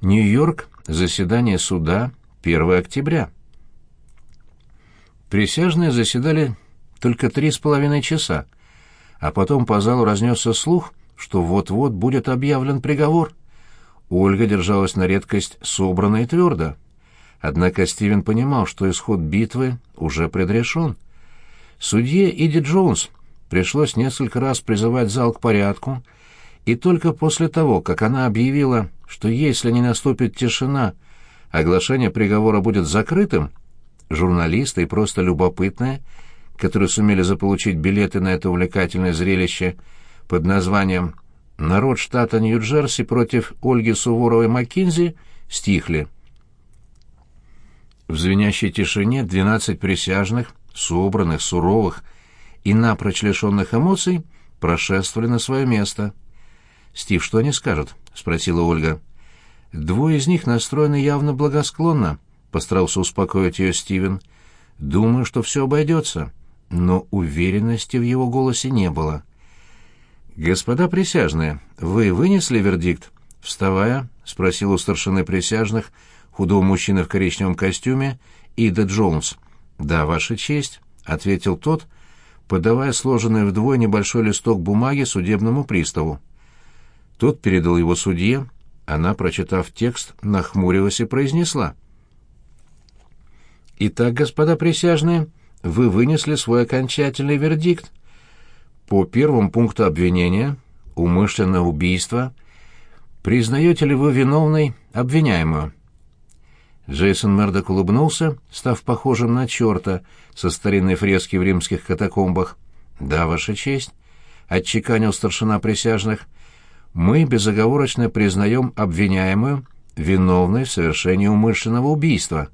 Нью-Йорк. Заседание суда. 1 октября. Присяжные заседали только три с половиной часа, а потом по залу разнесся слух, что вот-вот будет объявлен приговор. Ольга держалась на редкость собранно и твердо. Однако Стивен понимал, что исход битвы уже предрешен. Судье Иди Джонс пришлось несколько раз призывать зал к порядку, и только после того, как она объявила, что если не наступит тишина, оглашение приговора будет закрытым, журналисты и просто любопытные, которые сумели заполучить билеты на это увлекательное зрелище под названием «Народ штата Нью-Джерси против Ольги Суворовой-Маккинзи» стихли. В звенящей тишине двенадцать присяжных, собранных, суровых и напрочь лишенных эмоций, прошествовали на свое место. «Стив, что они скажут?» — спросила Ольга. «Двое из них настроены явно благосклонно», — постарался успокоить ее Стивен. «Думаю, что все обойдется». Но уверенности в его голосе не было. «Господа присяжные, вы вынесли вердикт?» Вставая, спросил у старшины присяжных, худого мужчины в коричневом костюме, Ида Джонс. «Да, Ваша честь», — ответил тот, подавая сложенный вдвое небольшой листок бумаги судебному приставу. Тот передал его судье, она, прочитав текст, нахмурилась и произнесла. «Итак, господа присяжные, вы вынесли свой окончательный вердикт. По первому пункту обвинения, умышленное убийство, признаете ли вы виновной обвиняемую?» Джейсон Мердок улыбнулся, став похожим на черта со старинной фрески в римских катакомбах. «Да, Ваша честь», — отчеканил старшина присяжных, — «мы безоговорочно признаем обвиняемую виновной в совершении умышленного убийства».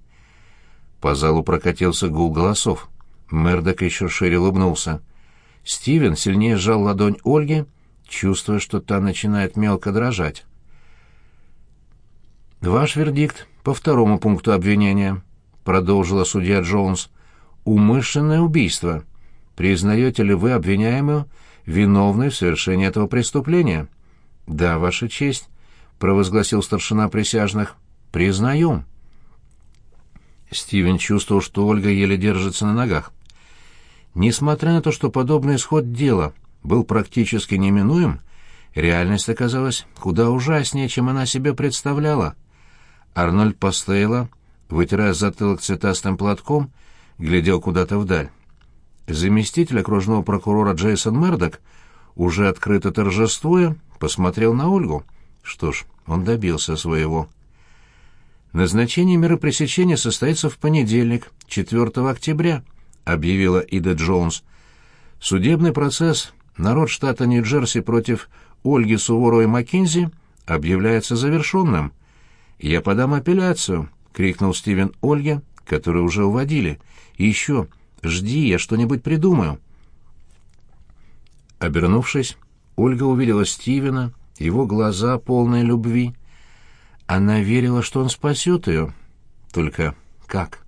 По залу прокатился гул голосов. Мердок еще шире улыбнулся. Стивен сильнее сжал ладонь Ольги, чувствуя, что та начинает мелко дрожать. «Ваш вердикт по второму пункту обвинения», — продолжила судья Джонс. «Умышленное убийство. Признаете ли вы обвиняемую виновной в совершении этого преступления?» «Да, Ваша честь», — провозгласил старшина присяжных. «Признаем». Стивен чувствовал, что Ольга еле держится на ногах. Несмотря на то, что подобный исход дела был практически неминуем, реальность оказалась куда ужаснее, чем она себе представляла. Арнольд Пастейла, вытирая затылок цветастым платком, глядел куда-то вдаль. Заместитель окружного прокурора Джейсон Мердок, уже открыто торжествуя, посмотрел на Ольгу. Что ж, он добился своего. Назначение меры пресечения состоится в понедельник, 4 октября, объявила Ида Джонс. Судебный процесс народ штата Нью-Джерси против Ольги Суворовой Маккинзи объявляется завершенным. «Я подам апелляцию!» — крикнул Стивен Ольге, которую уже уводили. «И еще, жди, я что-нибудь придумаю!» Обернувшись, Ольга увидела Стивена, его глаза полные любви. Она верила, что он спасет ее. Только как?